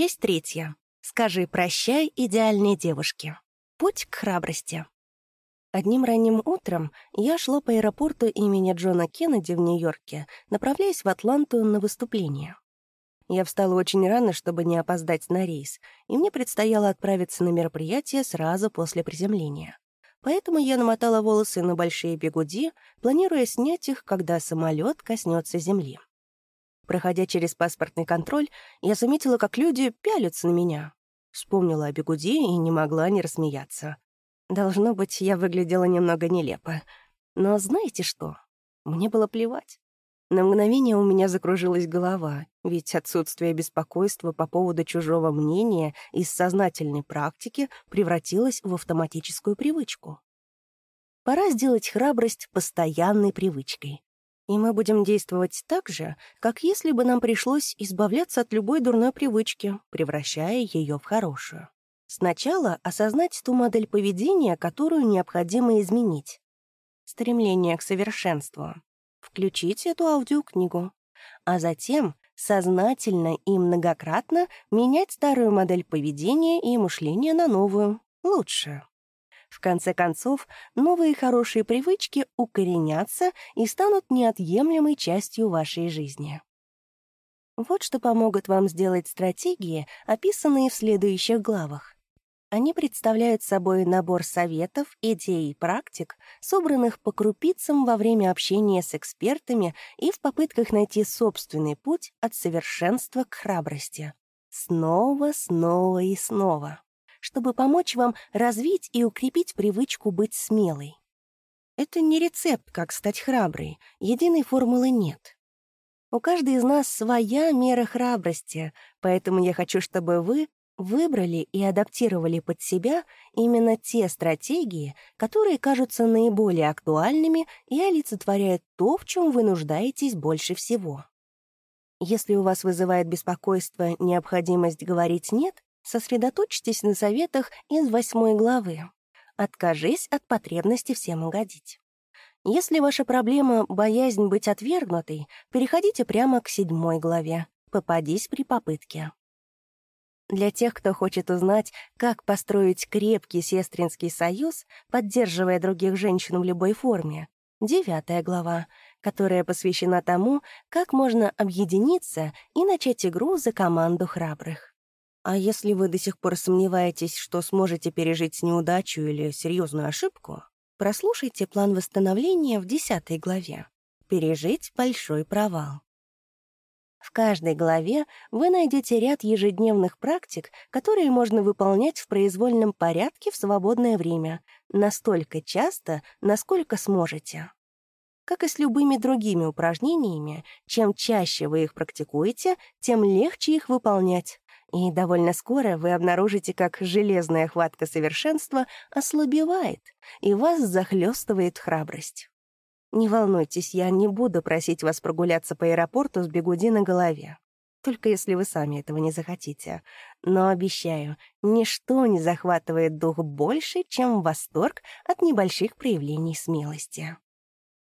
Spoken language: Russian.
Часть третья. Скажи «прощай» идеальной девушке. Путь к храбрости. Одним ранним утром я шла по аэропорту имени Джона Кеннеди в Нью-Йорке, направляясь в Атланту на выступление. Я встала очень рано, чтобы не опоздать на рейс, и мне предстояло отправиться на мероприятие сразу после приземления. Поэтому я намотала волосы на большие бегуди, планируя снять их, когда самолет коснется земли. Проходя через паспортный контроль, я заметила, как люди пялятся на меня. Вспомнила о бегуди и не могла не рассмеяться. Должно быть, я выглядела немного нелепо. Но знаете что? Мне было плевать. На мгновение у меня закружилась голова, ведь отсутствие беспокойства по поводу чужого мнения из сознательной практики превратилось в автоматическую привычку. Пора сделать храбрость постоянной привычкой. И мы будем действовать так же, как если бы нам пришлось избавляться от любой дурной привычки, превращая ее в хорошую. Сначала осознать ту модель поведения, которую необходимо изменить. Стремление к совершенству. Включить эту аудиокнигу. А затем сознательно и многократно менять старую модель поведения и мышления на новую, лучшую. В конце концов, новые хорошие привычки укоренятся и станут неотъемлемой частью вашей жизни. Вот что помогут вам сделать стратегии, описанные в следующих главах. Они представляют собой набор советов, идей и практик, собранных по крупицам во время общения с экспертами и в попытках найти собственный путь от совершенства к храбрости. Снова, снова и снова чтобы помочь вам развить и укрепить привычку быть смелой. Это не рецепт, как стать храброй, единой формулы нет. У каждой из нас своя мера храбрости, поэтому я хочу, чтобы вы выбрали и адаптировали под себя именно те стратегии, которые кажутся наиболее актуальными и олицетворяют то, в чем вы нуждаетесь больше всего. Если у вас вызывает беспокойство необходимость говорить «нет», Сосредоточьтесь на советах из восьмой главы. Откажись от потребности всем угодить. Если ваша проблема — боязнь быть отвергнутой, переходите прямо к седьмой главе. Попадись при попытке. Для тех, кто хочет узнать, как построить крепкий сестринский союз, поддерживая других женщин в любой форме, девятая глава, которая посвящена тому, как можно объединиться и начать игру за команду храбрых. А если вы до сих пор сомневаетесь, что сможете пережить неудачу или серьезную ошибку, прослушайте план восстановления в 10 главе «Пережить большой провал». В каждой главе вы найдете ряд ежедневных практик, которые можно выполнять в произвольном порядке в свободное время, настолько часто, насколько сможете. Как и с любыми другими упражнениями, чем чаще вы их практикуете, тем легче их выполнять. И довольно скоро вы обнаружите, как железная хватка совершенства ослабевает, и вас захлестывает храбрость. Не волнуйтесь, я не буду просить вас прогуляться по аэропорту с бегуди на голове. Только если вы сами этого не захотите. Но обещаю, ничто не захватывает дух больше, чем восторг от небольших проявлений смелости.